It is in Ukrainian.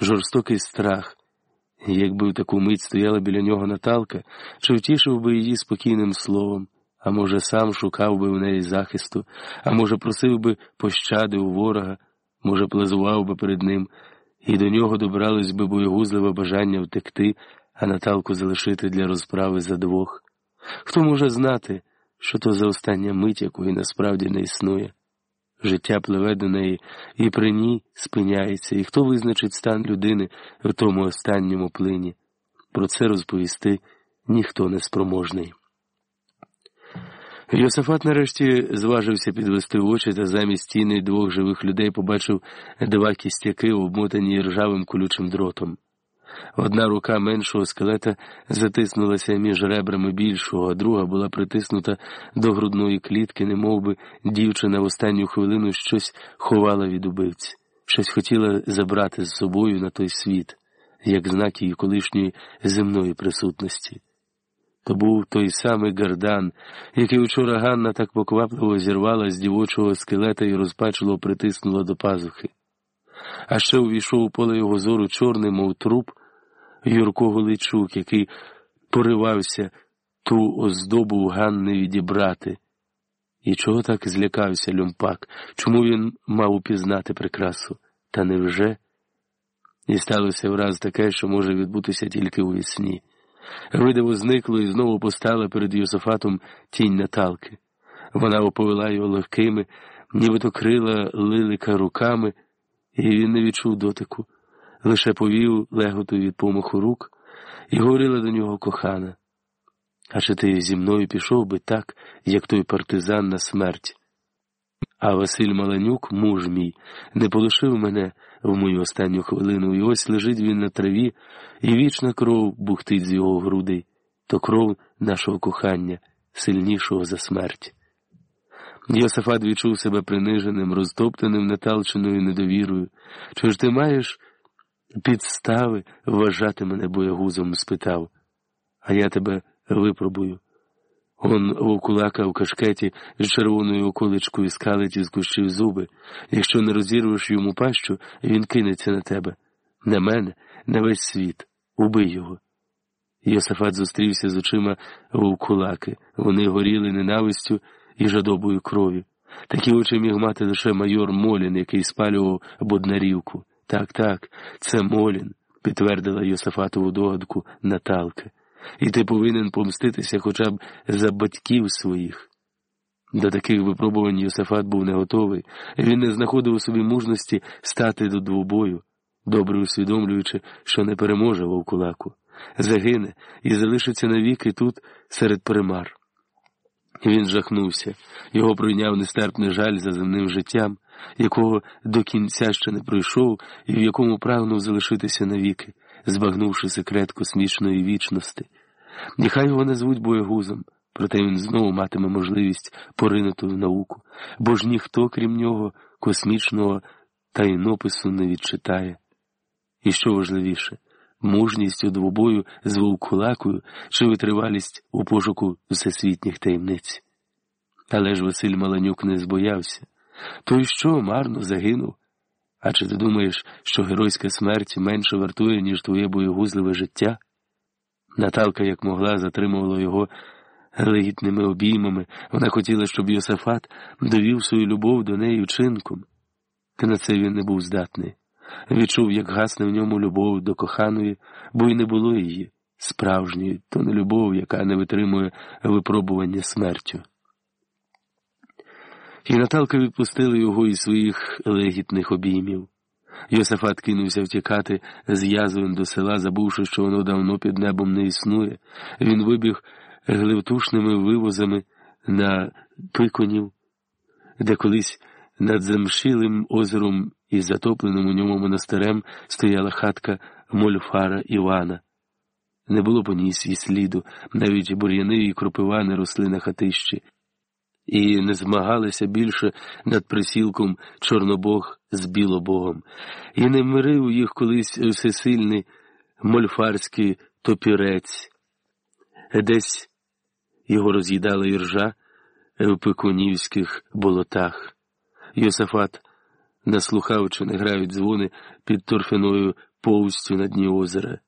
жорстокий страх. Якби в таку мить стояла біля нього Наталка, чи втішив би її спокійним словом, а може, сам шукав би в неї захисту, а може, просив би пощади у ворога, може, плазував би перед ним, і до нього добралось би боєгузливе бажання втекти, а Наталку залишити для розправи за двох. Хто може знати, що то за остання мить, якої насправді не існує? Життя пливе до неї і при ній спиняється, і хто визначить стан людини в тому останньому плині. Про це розповісти ніхто не спроможний. Йосифат нарешті зважився підвести очі та замість стіни двох живих людей побачив два кістяки, обмотані ржавим колючим дротом. Одна рука меншого скелета затиснулася між ребрами більшого, а друга була притиснута до грудної клітки, немов би дівчина в останню хвилину щось ховала від убивці, щось хотіла забрати з собою на той світ, як знак її колишньої земної присутності. То був той самий Гардан, який учора Ганна так поквапливо зірвала з дівочого скелета і розпачливо притиснула до пазухи. А ще увійшов у поле його зору чорний, мов труп, Юрко Голичук, який поривався ту оздобу Ганни відібрати. І чого так злякався Люмпак? Чому він мав упізнати прикрасу? Та невже? І сталося враз таке, що може відбутися тільки у вісні. Видиво зникло і знову постала перед Йосифатом тінь Наталки. Вона оповела його легкими, нібито крила лилика руками, і він не відчув дотику лише повів леготу від помаху рук і говорила до нього кохана. А чи ти зі мною пішов би так, як той партизан на смерть? А Василь Маланюк, муж мій, не полишив мене в мою останню хвилину, і ось лежить він на траві, і вічна кров бухтить з його грудей, то кров нашого кохання, сильнішого за смерть. Йосифат відчув себе приниженим, розтоптаним наталченою недовірою. Чи ж ти маєш підстави вважати мене боягузом? спитав, а я тебе випробую. Он вовкулака в кашкеті з червоною околичкою скалить із кущів зуби. Якщо не розірвеш йому пащу, він кинеться на тебе. На мене, на весь світ. Убий його. Йосифат зустрівся з очима вовкулаки. Вони горіли ненавистю і жадобою крові. Такі очі міг мати лише майор Молін, який спалював Боднарівку. Так, так, це Молін, підтвердила Йосифатову догадку Наталка. І ти повинен помститися хоча б за батьків своїх. До таких випробувань Йосифат був не готовий, він не знаходив у собі мужності стати до двобою, добре усвідомлюючи, що не переможе вовкулаку, загине і залишиться навіки тут серед примар. Він жахнувся, його пройняв нестерпний жаль за земним життям, якого до кінця ще не пройшов і в якому прагнув залишитися навіки, збагнувши секрет космічної вічності. Нехай його назвуть боєгузом, проте він знову матиме можливість поринути в науку, бо ж ніхто, крім нього, космічного тайнопису не відчитає. І що важливіше, мужність у двобою з вовкулакою чи витривалість у пошуку всесвітніх таємниць. Але ж Василь Маланюк не збоявся. То й що марно загинув? А чи ти думаєш, що геройська смерть менше вартує, ніж твоє боєгузливе життя? Наталка, як могла, затримувала його легітними обіймами. Вона хотіла, щоб Йосифат довів свою любов до неї вчинком. Та на це він не був здатний. Відчув, як гасне в ньому любов до коханої, бо й не було її, справжньої, то не любов, яка не витримує випробування смертю. І Наталка відпустила його із своїх легітних обіймів. Йосифат кинувся втікати з язвин до села, забувши, що воно давно під небом не існує. Він вибіг гливтушними вивозами на пиконів, де колись над замшилим озером і затопленим у ньому монастирем стояла хатка Мольфара Івана. Не було по ній свій сліду, навіть бур'яни і кропива не росли на хатищі, і не змагалися більше над присілком Чорнобог з Білобогом, і не мирив їх колись всесильний мольфарський топірець. Десь його роз'їдала іржа в пекунівських болотах. Йосифат наслухав, чи не грають дзвони під торфяною повстю на дні озера.